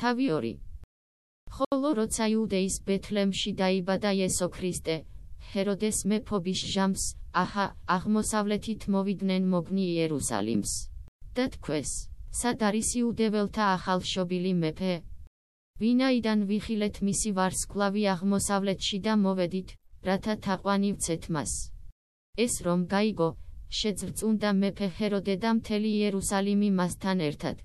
თავი ორი. ხოლო როცა იუდეის ბეთლემში დაიბადა იესო ქრისტე, ჰეროდეს მეფობის ჟამს, აჰა, აღმოსავლეთით მოვიდნენ მოგნი იერუსალიმს. და თქვეს, სად არის იუდეველთა ახალშობილი მეფე? ვინაიდან ვიხილეთ მისი ვარსკვლავი აღმოსავლეთში და მოვედით, რათა თაყვანივცეთ მას. ეს რომ გაიგო, შეძრწუნდა მეფე ჰეროდე და მთელი იერუსალიმი მასთან ერთად.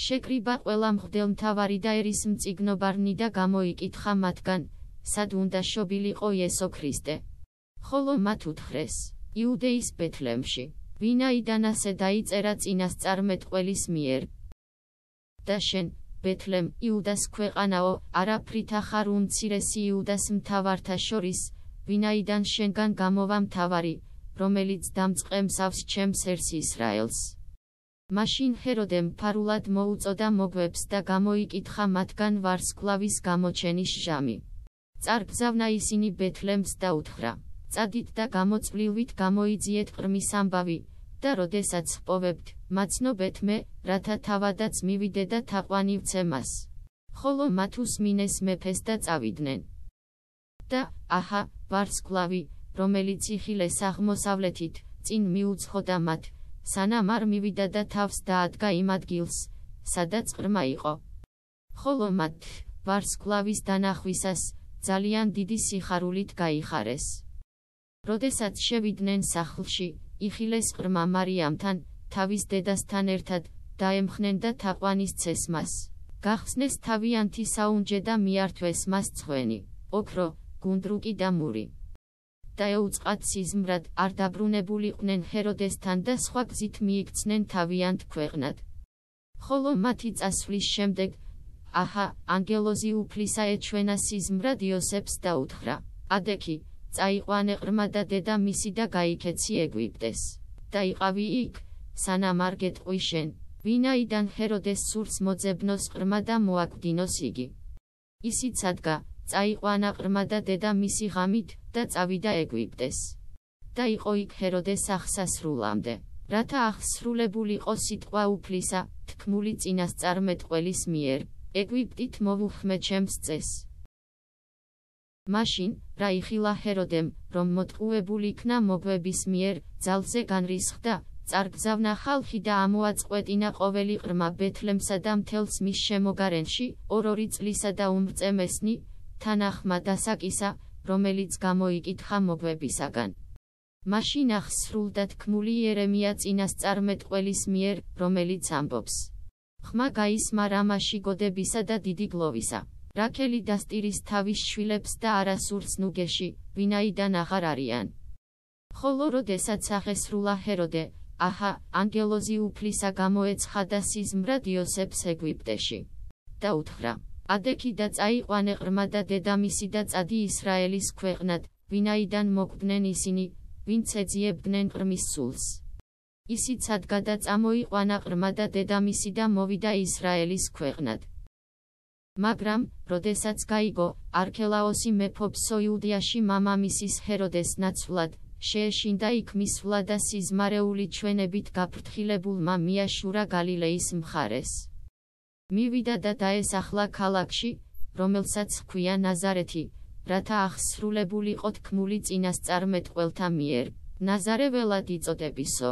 შეკრიბა ყველა მღვდელმთავარი და ერის მწიგნობარნი და გამოიკითხა მათგან, სად უნდა შობილიყო იესო ქრისტე. ხოლო მათ უთხრეს, იუდეის ბეთლემში, ვინაიდან ასე დაიწერა წინასწარმეტყველის მიერ. და შენ, ბეთლემ, იუდას ქვეყანაო, არაფრით ახარ უმცირესი იუდას მთავართა შორის, ვინაიდან შენგან გამოვა მთავარი, რომელიც დამწყემსავს ჩემს ერს ისრაელს. მაშინ ჰეროდემ ფარულად მოუწოდა მოგვებს და გამოიკითხა მათგან ვარსკვლავის გამოჩენის ჟამი. წარგზავნა ისინი ბეთლემს და უთხრა: "წადით და გამოწვლილვით გამოიძიეთ ყრმის ამბავი და როდესაც პოვებთ, მაცნობეთ მე, რათა თავადაც მივიდე და თაყვანივცე მას." ხოლო მათ უსმინეს მეფეს და წავიდნენ. და აჰა, ვარსკვლავი, რომელიც იხილეს აღმოსავლეთით, წინ მიუძღოდა მათ. სანამ არ მივიდა და თავს დაადგა იმ ადგილს, სადაც ყრმა იყო. ხოლო მათ, ვარსკვლავის დანახვისას, ძალიან დიდი სიხარულით გაიხარეს. როდესაც შევიდნენ სახლში, იხილეს ყრმა მარიამთან, თავის დედასთან ერთად, დაემხნენ და თაყვანის ცესმას. გახსნეს თავიანთი საუნჯე და მიართვეს მას ცხვენი, ოქრო, გუნდრუკი და მური. და ეუწყათ სიზმრად არ დაბრუნებულიყვნენ ჰეროდესთან და სხვა გზით მიიქცნენ თავიანთ ქვეყნად. ხოლო მათი წასვლის შემდეგ, აჰა, ანგელოზი უფლისა ეჩვენა სიზმრად იოსებს და უთხრა, ადექი, წაიყვანე ყრმა და დედა მისი და გაიქეცი ეგვიპტეს. და იყავი იქ, სანამ არ გეტყვი შენ, ვინაიდან ჰეროდეს სურს მოძებნოს ყრმა და მოაკვდინოს იგი. ისიც ადგა, წაიყვანა ყრმა და დედა მისი ღამით და წავიდა ეგვიპტეს. და იყო იქ ჰეროდეს ახსასრულამდე, რათა ახსრულებულიყო სიტყვა უფლისა, თქმული წინასწარმეტყველის მიერ, ეგვიპტით მოვუხმე ჩემს წეს. მაშინ, რა იხილა ჰეროდემ, რომ მოტყუებული იქნა მოგვების მიერ, ძალზე განრისხდა, წარგზავნა ხალხი და ამოაწყვეტინა ყოველი ყრმა ბეთლემსა და მთელს მის შემოგარენში, ორ-ორი წლისა და უმრწემესნი, თანახმა დასაკისა, რომელიც გამოიკითხა მოგვებისაგან. მაშინ ახსრულდა თქმული იერემია წინასწარმეტყველის მიერ, რომელიც ამბობს: ხმა გაისმა რამაში გოდებისა და დიდი გლოვისა. რაკელი დასტირის თავის შვილებს და არასურს ნუგეში, ვინაიდან აღარ არიან. ხოლო როდესაც ახესრულა ჰეროდე, აჰა, ანგელოზი უფლისა გამოეცხა და სიზმრად იოსებს ეგვიპტეში. და უთხრა: ადექი და წაიყვანე ყრმა და დედამისი და წადი ისრაელის ქვეყნად, ვინაიდან მოკვდნენ ისინი, ვინც ეძიებდნენ ყრმის სულს. ისიც ადგა და წამოიყვანა ყრმა და დედამისი და მოვიდა ისრაელის ქვეყნად. მაგრამ, როდესაც გაიგო, არქელაოსი მეფობსო იუდიაში მამამისის ჰეროდეს ნაცვლად, შეეშინდა იქ მისვლა და სიზმარეული ჩვენებით გაფრთხილებულმა მიაშურა გალილეის მხარეს. მივიდა და დაესახლა ქალაქში, რომელსაც ჰქვია ნაზარეთი, რათა ახსრულებულიყო თქმული წინასწარმეტყველთა მიერ, ნაზარეველად იწოდებისო.